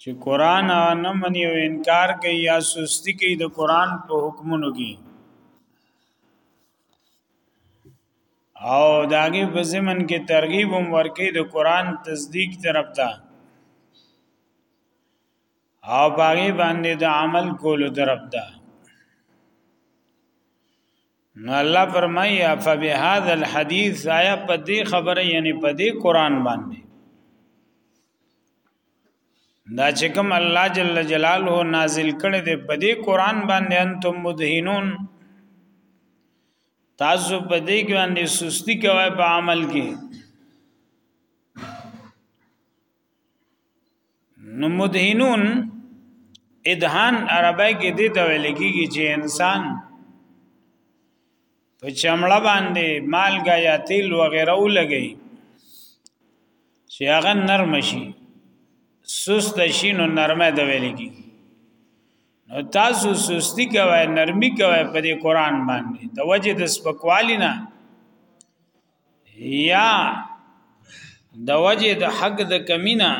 چې قران نه مني او انکار کوي یا سستی کوي د قران په حکمونو کې او داګه په زمن کې ترغیب هم ورکې د قران تصدیق طرف ته او باغی باندې د عمل کولو طرف ته نو الله فرمایي فبهذا الحديث آیا په دې خبره یعنی په دې قران باندې دا چې کوم الله جل جلاله نازل کړي دې په دې قران باندې انتم مدهنون تاسو په دې کې باندې سستی کوي په عمل کې نو مدهنون ادهان عربی کې دې ته ویل کېږي چې انسان په چمړه باندې مالګه یا تیل وغیرہ ولګي چې هغه نرم شي سست شي نو نرمه د ویل کی نو تاسو سستی کوي نرمي کوي په دې قران باندې د وجه د سپکوالی نه یا د وجه د حق د کمینا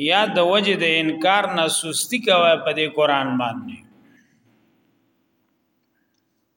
یا د وجه د انکار نه سستی کوي په دې قران باندې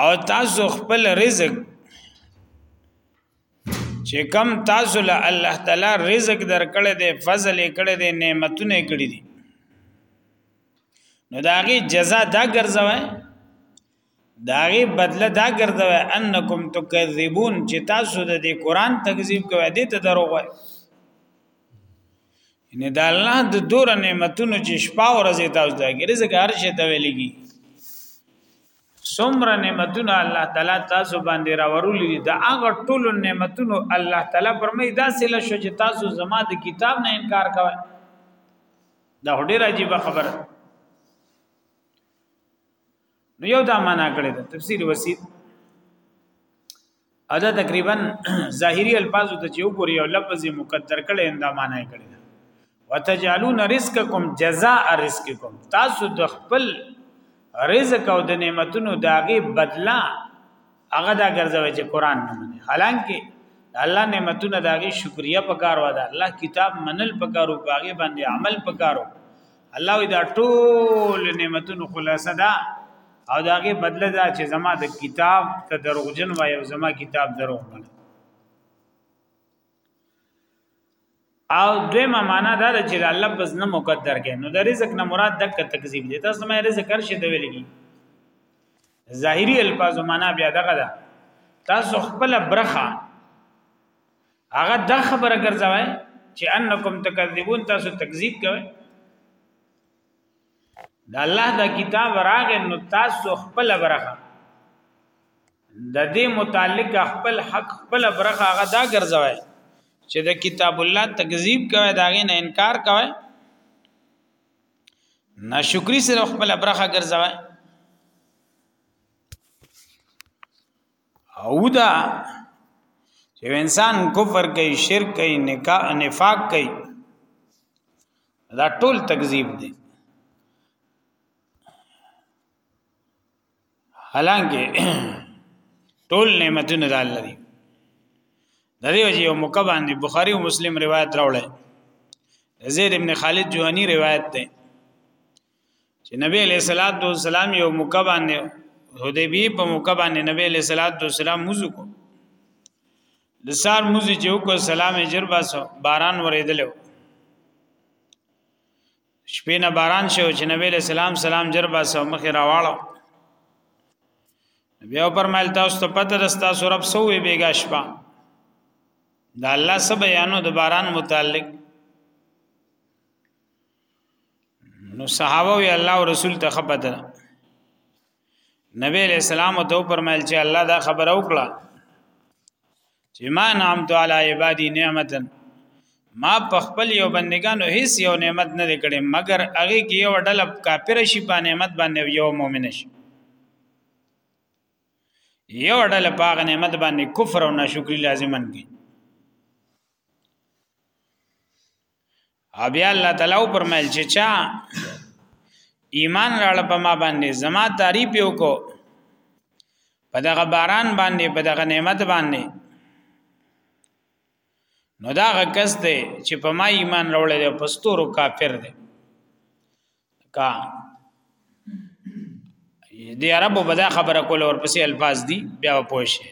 او تاسو خپل رزق چې کم تاسو له الله تعالی رزق درکړې دي فضل کړې دي نعمتونه کړې دي نو داغي جزاء دا ګرځوي داغي بدله دا ګرځوي انکم تکذبون چې تاسو د دې قران تکذیب کوي دې ته دروغ وایي ان د الله د دور نعمتونو چې شپه او ورځ تاسو ته کې رزق هر شي ته ویلېږي څومره نعمتونه الله تعالی تاسو باندې راورولې دي دا هغه ټول نعمتونو الله تعالی پرمې دا سله شو چې تاسو زما د کتاب نه انکار کوئ دا ډېر عجیب خبره نو یو دا معنا کړی دا تفسیر وسیط ادا تقریبا ظاهری الفاظ ته چې وګوري او لفظ مقدر کړي انده معنا یې کړي وتجعلون رزقکم جزاء رزقکم تاسو د خپل رزق او د نعمتونو داغه بدلا هغه دا ګرځوي چې قران نه مني حالانکه الله نعمتونه داغه شکریا پکارو دا الله کتاب منل پکارو باغې باندې عمل پکارو الله وی دا ټول نعمتونو خلاصه ده او دا غي بدله ده چې زما د کتاب ته دروغجن وای او زما کتاب دروغ منه او دویمه معنا دا ده چې الله بس نه مقدر کې نو د رزق نه مراد دک تکذیب دي تاسو مې رزق هر شي دی ویلګي ظاهری الفاظ معنا بیا دغه ده تاسو خپل برخه هغه دا خبره ګرځوي چې انکم تکذبون تاسو تکذیب کوئ د الله د کتاب راغې نو تاسو خپل برخه د دې متعلق خپل حق خپل برخه هغه دا ګرځوي چې د کتاب الله تکذیب کوي دا غي نه انکار کوي ناشکری سره خپل برخه ګرځوي او دا چې انسان کفر کوي شرک کوي نکاح نفاق کوي دا ټول تکذیب دي حالانکه ټول نعمتونه د الله دي د دې وجه یو موقع باندې بخاری او مسلم روایت راوړل زید ابن خالد جوانی روایت ده چې نبی علیہ الصلوۃ والسلام یو موقع باندې حدیبی په موقع باندې نبی علیہ الصلوۃ والسلام موزو کو د سار موزي چې وکړ سلام اجر باسو باران ورېدلو شپې نه باران شو چې نبی علیہ السلام سلام جر باسو مخې راواړو بیا پرمایل تاسو ته پته رستا سورب سوې بیګا شپه دا الله سب بیانو د باران متعلق نو صحابه وی الله او رسول ته خبر نبی علیہ السلام ته فرمایل چې الله دا خبر او کړه چې ما نعمت علی عبادی نعمتا ما په خپل یو بندگانو هیڅ یو نعمت نه کړې مګر هغه کې یو ډله کافر شي په نعمت باندې یو مؤمن شي یو ډله په نعمت باندې کفر او ناشکری لازمن کی او بیا الله تعالی او فرمایل چې چا ایمان راړ په ما باندې زما تعریف یو کو په دغه باران باندې په دغه نعمت باندې نو دا غکس دی چې په ما ایمان راوړل دی پستورو کافر دی کا دی عربو بدا خبره کوله ورپسې الفاظ دي بیا پوه شي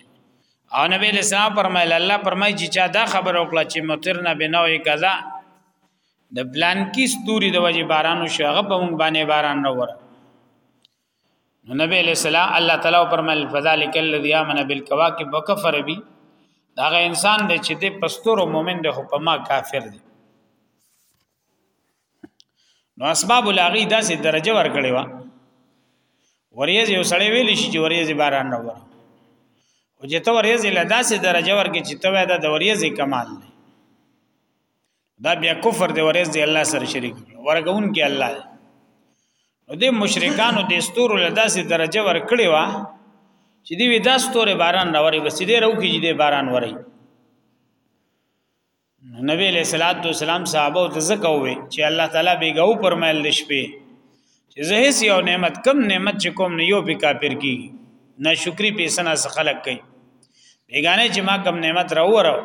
او نبی اسلام فرمایله الله فرمایي چې چا دا خبره وکړه چې مطرنا بنوې کذا د پلان کې ستوري د وجه بارانو شو هغه په مونږ باندې باران نه وره نو نبی علیہ السلام الله تعالی فرمایل فذلک الذی امن بالکواکب وکفر بی دا انسان دی چې د پستور مؤمن دی خو په ما کافر دی نو اسباب لاغي داسې درجه ورکړي وا وریځ یو سړی ویل شي چې وریځ باران نه وره او چې ته وریځ له داسې درجه ورکړي چې ته دا د وریځ کمال دی دا بیا کفر دی وریځ دی الله سره شریک ورګون کې الله دی نو د مشرکانو د استور له داسې درجه ورکړي وا چې دی وی داس تورې باران راوري بس دې رو کې دې باران وري نبی علیہ الصلوۃ والسلام صحابه ته زکه وی چې الله تعالی بیګاو پرمایل د شپې چې زه هیڅ یو نعمت کم نعمت چې کوم نه یو په کافر کی نه شکری په سنا خلق کوي بیگانه چې ما کم نعمت راوړو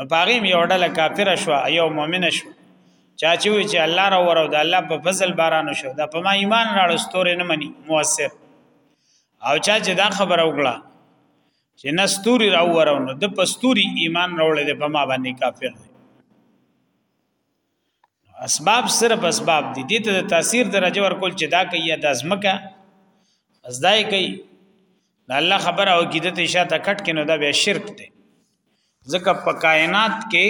نو پاغي یو ډله کافر شو یو مؤمن شو چا چې وی چې الله راوړو د الله په فضل باران شو دا په ما ایمان راړو ستوري نه مني موثر او چا چې دا خبر او کړه چې نستوري راوورو نو د پستوري ایمان راوړل دي په ما باندې کافر دي اسباب صرف اسباب دي دې ته تاثیر درجه ورکول چې دا کوي د ازمکه ازدای کوي دا الله خبره او کیده ته شاته کټ کینو دا به شرک دی ځکه په کائنات کې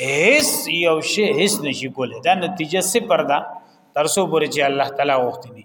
هیڅ یو شی هیڅ نشي کولای دا نتیجه صفر ده ترسو پورې چې الله تعالی وختنی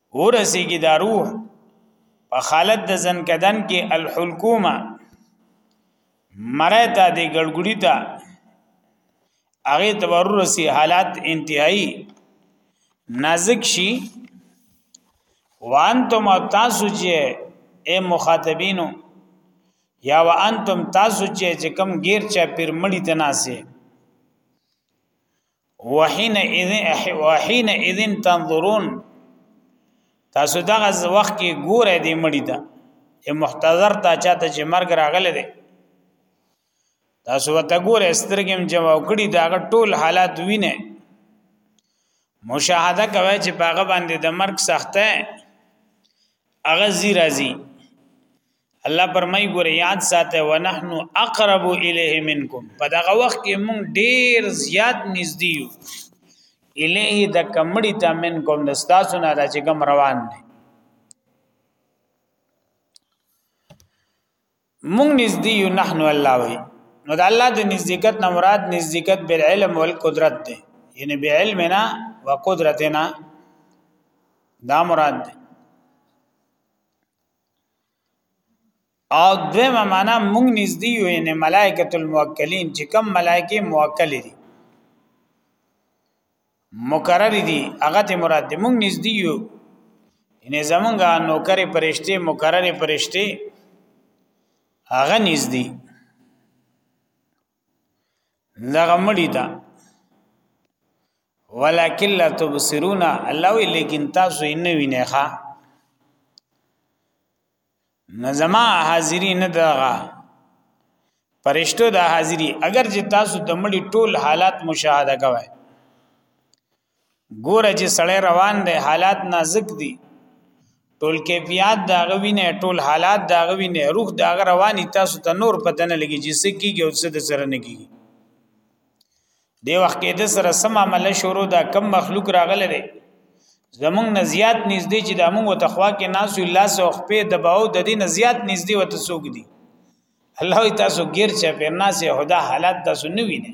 ورسیږي دا روح په حالت د زنکدن کې الحلقومه مړی ته دی ګړګړی ته هغه تبر رسی حالات انتهایی نازک شي وانتم تاسو چې اے مخاطبینو یا وانتم تاسو چې چې کم غیر چا پیر مړی تناسه وحين اذن وحين اذن تنظرون تاسو دغه وخت کې ګوره دې مړی ته چې محتضر تا چاته چې مرګ راغله دي تاسو وته ګوره سترګم جمع کړی دا ټول حالات وینه مشاهده کوي چې پاغه باندې د مرګ سخته هغه زی راځي الله پرمای ګور یاد ساته ونحن اقرب الیه منکم په دغه وخت کې مونږ ډیر زیات نږدې یو الیه د کمړی ته منکم د تاسو نه راځي کوم روان دي مونږ نږدې یو نحن الله وی نو د الله د نزدېکت نه مراد نزدېکت بل علم او قدرت دی یعنی به علمنا و قدرتنا دا مراد دی او دویمه معنا مونږ نږدې یو یعنی ملائکۃ الموکلین چې کم ملائکه موکل دي مقرر دي هغه ته مراد دي مونږ نږدې یو یعنی زمونږه نوکر پرشته مقرر پرشته هغه نږدې دغه مړی دا ولکن لا تبصرون الله وی لیکن تاسو یې نه وینئ ښا نظما حاضری نه دغه پرشتو د حاضری اگر چې تاسو د مړی ټول حالات مشاهده کوئ ګوره چې سړی روان دی حالات نازک دي ټول کیفیت دا غوینه ټول حالات دا غوینه روح دا رواني تاسو ته نور پته نه لګي چې څه کیږي او څه د سره نه کیږي دی وخت کې د سره سم عمل شروع دا کم مخلوق راغله دی زمونږ نه زیات نږدې چې د مونږ ته خوا کې ناس الله سو خپې د باو د دې نه زیات نږدې وته سوق دي الله تاسو غیر چا په ناس هدا حالات تاسو نه وینئ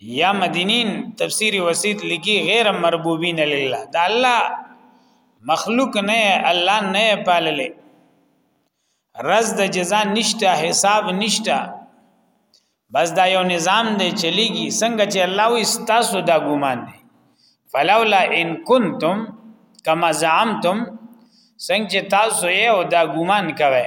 یا مدینین تفسیر وسیط لکی غیر مربوبین لله دا الله مخلوق نه الله نه پاللې رز د جزا نشته حساب نشته بس دا یو نظام دی چلیږي څنګه چې الله وي تاسو دا ګومان دی فلولا ان کنتم کما زعمتم څنګه چې تاسو یې او دا ګومان کوئ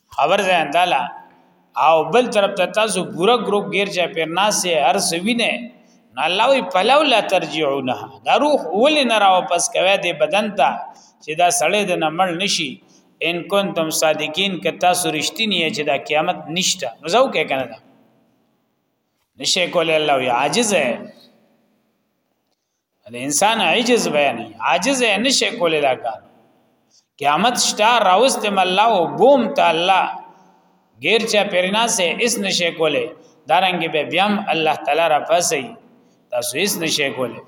خبر ځان تعالی او بل طرف ته تاسو پورا ګروپ غیر چا پیر ناسه هر سوینه نو الله وی پلو لا ترجعونه دا روح ول نه را واپس کوي د بدن ته چې دا سړی د نمړ نشي ان کنتم صادقین که تاسو رښتینی چې دا قیامت نشته نو زو کې کنه دا نشه کول الله وی عاجز ہے د انسان عجز بیان عاجز نه شي کولای دا کار قیامت شتا راوست م الله او بوم ته الله غیر چا پرنا سه اس نشه کوله دارنګ به بیام الله تعالی را پسې تاسو اس نشه کوله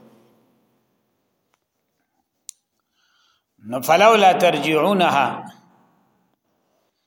نو فلولا ترجعونها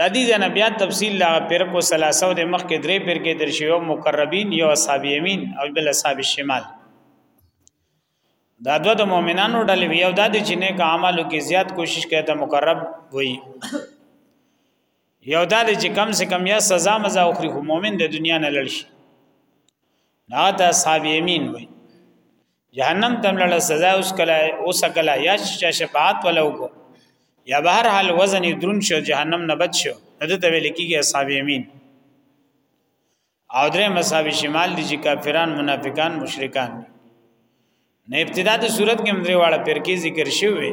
د دې جن بیا تفصیل لا پر کو سلاسو د مخ کې درې پر کې در شیو مقربین یو اصحاب یمین او بل اصحاب شمال دا دو د مؤمنانو ډلې وی او دا د جنې کا عملو کې زیات کوشش کوي ته مقرب وي یو دا چې کم سے کم یا سزا مزا او خو مؤمن د دنیا نه لړ شي دا ته اصحاب یمین وي جهنم تم له سزا اوس کله اوس کله یا چې شفاعت ولو کو یا به هر حال وزن درون شو جهنم نه بچ شو نو ته ویل کیږي اصحاب یمین او درې مصحاب شمال دي چې کافران منافقان مشرکان نه ابتدا د صورت کې مدري واړه پرکی ذکر شوی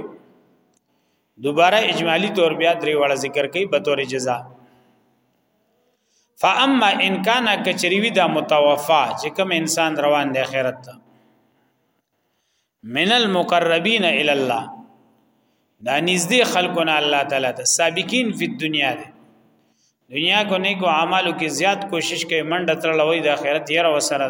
دوباره اجمالی طور بیا درې واړه ذکر کوي به تور جزاء فاما ان کان کچریوی دا متوفا چې کوم انسان روان دی آخرت ته من المقربین الی الله دا نږدې خلقونه الله تعالی ته سابقین فی دنیا دی دنیا کو نیکو اعمالو کې زیات کوشش کوي منډه تر لوی د آخرت یې را وسره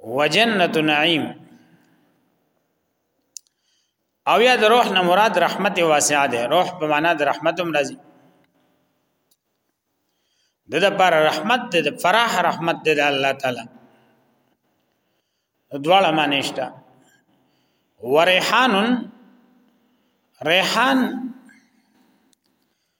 وجنت نعیم او یا د روح نه مراد رحمت واسعه ده روح په معنا د رحمت هم راځي د د پر رحمت د فرح رحمت د الله تعالی دواړه معنی شته وريحان ریحان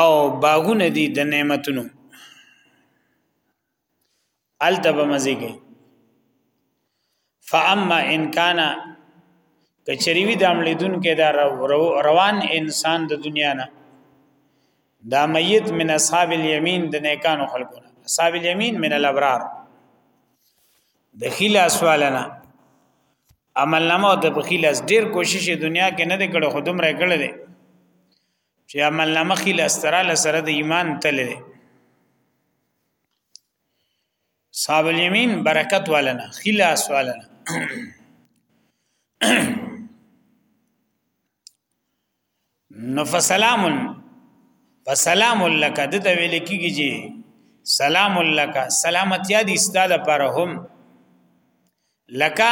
او باغونه دي د نعمتونو الته به مزي کوي فاما ان کان کچریوی د عملیدون کې دا روان انسان د دنیا نه دا میت من اصحاب الیمین د نیکانو خلقو اصحاب الیمین من الابرار د خیل اسوالنا عمل نامه د بخیل اس ډیر کوشش دنیا کې نه کړو خودم راکړل دي چې عمل نامه خې لستراله سره د ایمان تل دی صاحب الیمین برکت ولنا خلاص ولنا نو فسلام فسلام لک د ته ویل کیږي چې سلام لک سلامتی دي ستاده پر هم لکه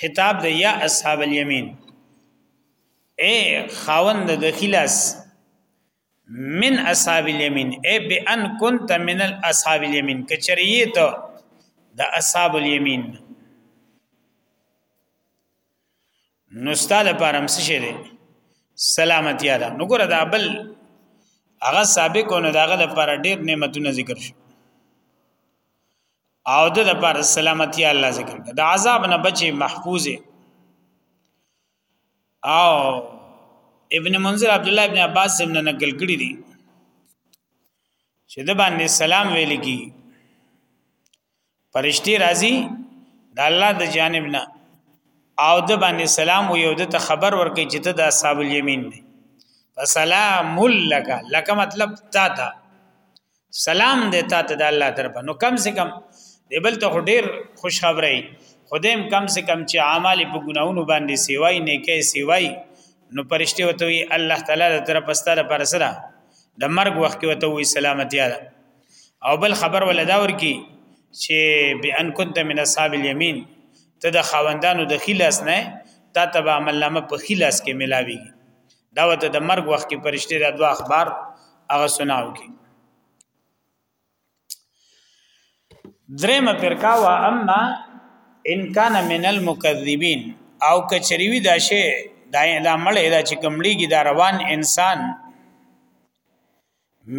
خطاب د یا اصحاب الیمین اے خاوند د خلاص من اصحاب الیمین اے بان كنت من الاصحاب الیمین کچریه ته د اصحاب الیمین نو ستاله پرم څه شه دي سلامتی ده نو ګره دا بل هغه سابقونه داغه لپاره ډیر نعمتونه ذکر شو او د لپاره سلامتی الله ذکر د عذاب نه بچي محفوظه او ابن منذر عبد الله ابن عباس زمنا نقل کړی دي چې د باندې سلام ویل کی پرشتي راځي د الله د جانب نه او د باندې سلام او یو د خبر ورکړي چې ته د اصحاب الیمین نه فسلام لک لک مطلب تا تا سلام دې تا ته د الله طرف نو کم سے کم دې بل ته ډېر خوش خبرې خدایم کم سے کم چې اعمال په ګناونو باندې سیوای نه کې سیوای نو پرشته وته وی الله تعالی تر طرف ستاره پر سره د مرګ وخت وته وی سلامتی ده او بل خبر ولدا ورکی چې بان كنت من اصحاب اليمين ته د خاوندانو د خلاص نه تا تبع عمل نامه په خلاص کې ملاوي دا وته د مرګ وخت کې پرشته د دوا اخبار هغه سناو کې درېمه فرقه وا اما ان کان من المکذبین او کچریوی دا شی دا دا مړې دا چې کمړيږي دا روان انسان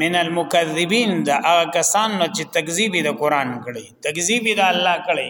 من المکذبین دا هغه کسان چې تکذیب د قران کړي تکذیب د الله کړي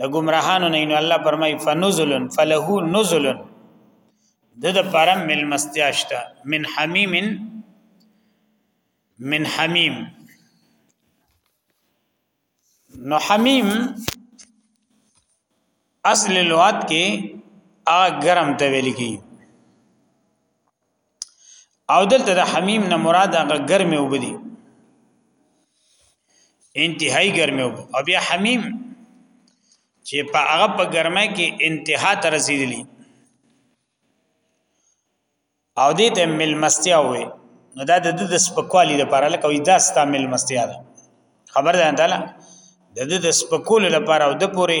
د گمراهانو نه نو الله فرمای فنزل فله نزل د د پرم مل مستیاشتا من حمیم من حمیم نو حمیم اصل لغت کې ا ګرم ته ویل کی او دلته د حمیم نه مراد هغه ګرمه وبدي انتهایی ګرمه وب او بیا حمیم چې په هغه په ګرمه کې انتها ته رسیدلی او دې ته ملمستیا وې نو دا د د سپکوالی لپاره لکه وې دا ستا ملمستیا ده خبر ده تعالی د د سپکول لپاره او د پوره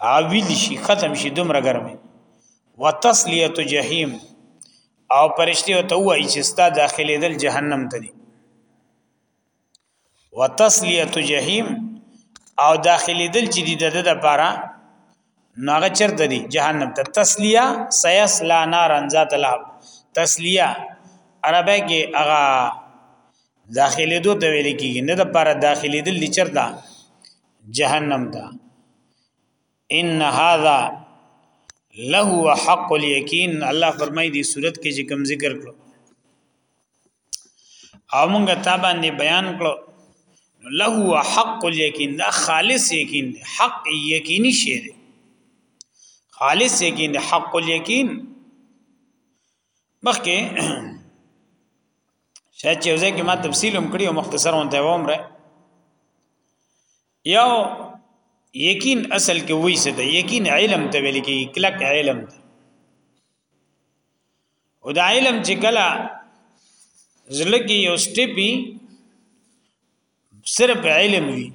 عاویل شي ختم شي دومره ګرمه وتصلیه جهنم او پرشتي او ته وایي چې ستا داخلي دل جهنم ته دي وتصلیه جهنم او داخلي دل چې دي د د پاره ناغه چرته دي جهنم ته تسلیه سیس لا نارن ذات لهب تسلیه عربی کې هغه داخلي دوه ویل کیږي نه د پاره داخلي دل چرته جهنم ته ان هذا له حق اليقين الله فرمای دی صورت کې چې کوم ذکر کړو او موږ ته باندې بیان کړو له حق اليقين دا خالص یقین دی حق یقیني شی دی خالص یقین دی حق اليقين مخکې شاید چې ځکه ما تفصیل هم کړی او مختصر ونته ووم را یو یقین اصل کې وای څه دی یقین علم ته ویل کې کلک علم دی او دا علم چې کله زړه کې یو سټپی صرف علم وي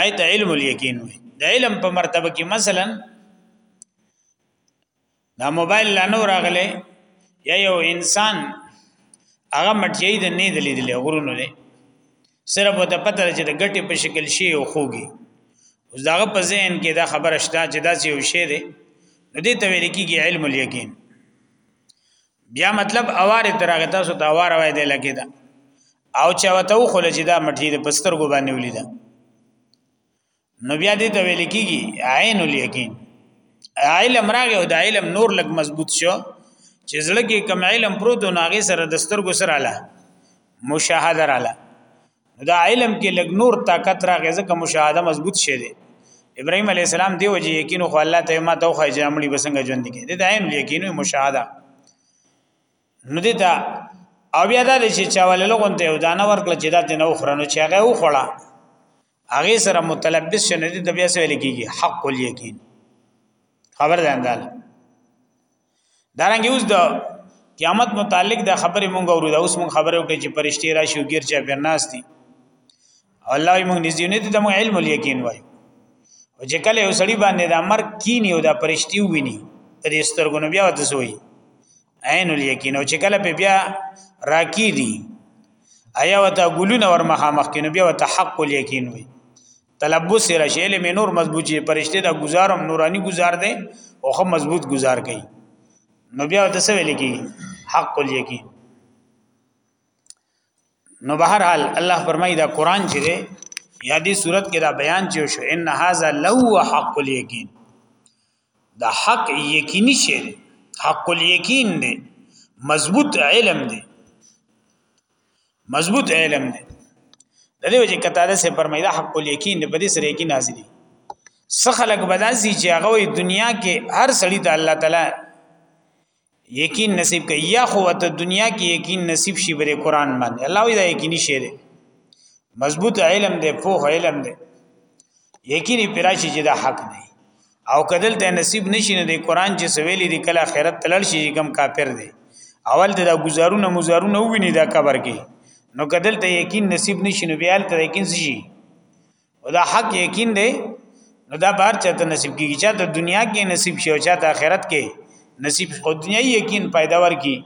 آیت علم الیقین وي د علم په مرتبه کې مثلا دا موبایل لا نو راغله یا یو انسان هغه مټی د نه دلی دلی غرونو له سره په ته پته چې د ګټې په شکل شي او خوږي اوس داغه په ذهن کې دا خبره شته چې دا یو شی دی نو دې ته ویل کېږي علم الیقین بیا مطلب اواره ترغه تاسو ته اواره وای دی لکه دا او چا وته خو لږه دا مټی د پسترګو باندې ولیدا نو بیا دې ته ویل کېږي عین الیقین علم راغی او د علم نور لګ مضبوط شو چې زړه کې کم علم پروت نو هغه سره د سترګو سره لا مشاهده رااله دا علم کې لګ نور طاقت راغی ځکه مشاهده مضبوط شه دي ابراهيم عليه السلام دی وجه یقین خو الله ته ما ته خو جامړي بسنګ ژوند کې د عین یقین مشاهده نو دې دا او بیا دا چې چاواله لغون ته ودانه ورکړه چې دا ته نو خرنو چې هغه وخړه هغه سره متلبس شنه دي د بیا سره لګيږي حق الیقین خبر ده اندال دارنګ اوس د قیامت متعلق د خبرې مونږ اورو دا اوس مونږ خبرو کې چې پرشتي راشي او غیر چا برناستي الله یې مونږ نږدې نه دي د مونږ علم الیقین وایي او چې کله یو سړی باندې د امر کینی او د پرشتي ویني د سترګونو بیا وته سوی عین الیقین او چې کله په بیا راکی دي ایا وتا ګلونه ور مخه مخ کینو بیا وتا حق الیقین وي تلبس را شیل می نور مضبوط شي پرشته دا گزارم نورانی گزار دی او خو مضبوط گزار کوي نو بیا د څه ویل کی حق الیقین نو بهر حال الله فرمایي دا قران چې دی یا دې صورت کې دا بیان چې شو ان هاذا لو حق الیقین دا حق یقیني شی دی حق الیقین دی مضبوط علم دی مضبوط علم دی د دې وجه کتاده سه فرمایدا حق الیقین په دې سره یقین حاصلې سخلق بداسي چې هغه دنیا کې هر سړی ته الله تعالی یقین نصیب کوي یا خو ته دنیا کې یقین نصیب شي بر قرآن باندې الله وی دا یقیني شی دی مضبوط علم دی فوه علم دی یقیني پراشي چې دا حق دی او کدل ته نصیب نشي نه دی قرآن چې سویلې دی کله خیرت تلل شي کم کافر دی اول ته دا گزارونه مزارونه وویني دا قبر کې نو کدل ته یقین نصیب نشي نو بیا ته یقین شي او دا حق یقین دی نو دا بار چاته نصیب کیږي چې د دنیا کې نصیب شي او چې د آخرت کې نصیب او دنیا یقین پیدا ورکی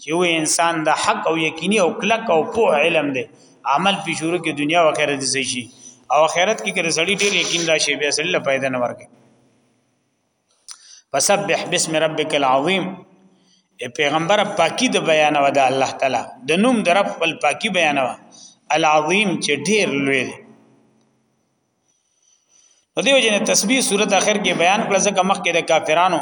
چې و انسان د حق او یقیني او کلک او په علم دی عمل په شروع کې دنیا او آخرت دي شي او آخرت کې کې سړی ډیر یقین راشي بیا سړی له پیدا نه ورکی فسبح بسم ربک العظیم پیغمبر پاکی د بیان و د الله تعالی د نوم در خپل پاکی بیان و العظیم چې ډیر لوی دی نو دیو جن تسبیح صورت اخر کې بیان کړل ځکه مخکې د کافرانو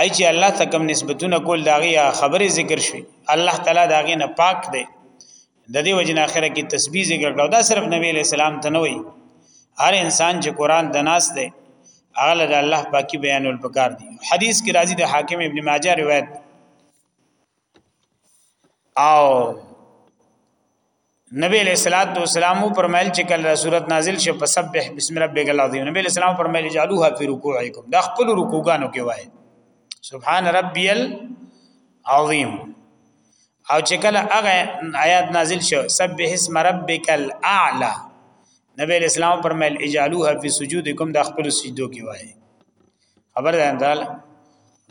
آی چې الله ته کوم نسبتونه کول داغي خبره ذکر شوی الله تعالی داغي نه پاک دی د دې وجنه اخره کې تسبیح ذکر کړو دا صرف نبی علیہ السلام ته نه وي هر انسان چې قران د ناس دی اغل د الله پاکي بیان ول پکار دي حدیث کې راځي د حاکم ابن ماجه روایت او نبی علیہ الصلوۃ والسلام فرمایل چې کله سورۃ نازل شي فسبح بسم ربک العظیم نبی علیہ السلام فرمایل جعلوها فی رکوعکم دا خپل رکوعګانو کې وایي سبحان ربی العظیم او چې کله هغه آیات نازل شو سبح اسم ربک الاعلى نبی اسلام فرمایل اجالوها فی سجودکم د خپل سجدو کې وایي خبر ده اندال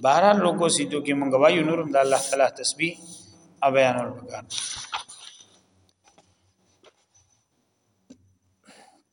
بهرال رکو سجدو کې مونږ وایو نورم د الله تعالی تسبیح او بیان ورکړه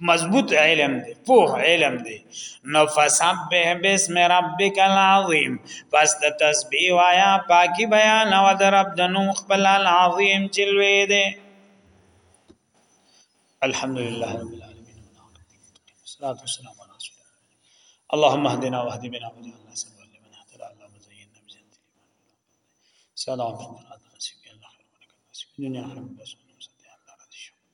مضبوط علم دی پوه علم دی نو فسبح بسم ربک العظیم پس د تسبیح وایا پاکی بیان او د رب د نوم خپل العظیم چلوي دی الحمدلله رب العالمین والصلاه والسلام علی رسول الله اللهم اهدنا واهد بنا واجعلنا سببا لمن اهتدى اللهم زينا بزينة الإيمان سلام عليكم ورحمة الله وبركاته الدنيا خير